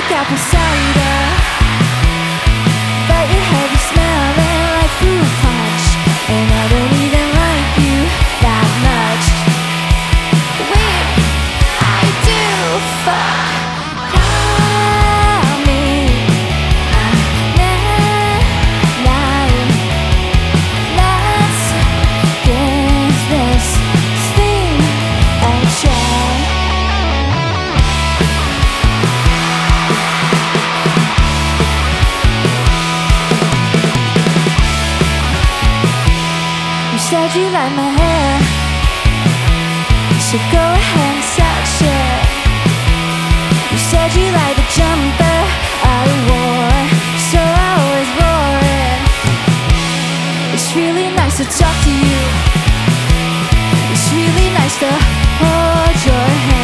drink apple cider But you have said you like my hair. So go ahead and start it. You said you like the jumper I wore So I always wore it. It's really nice to talk to you. It's really nice to hold your hand.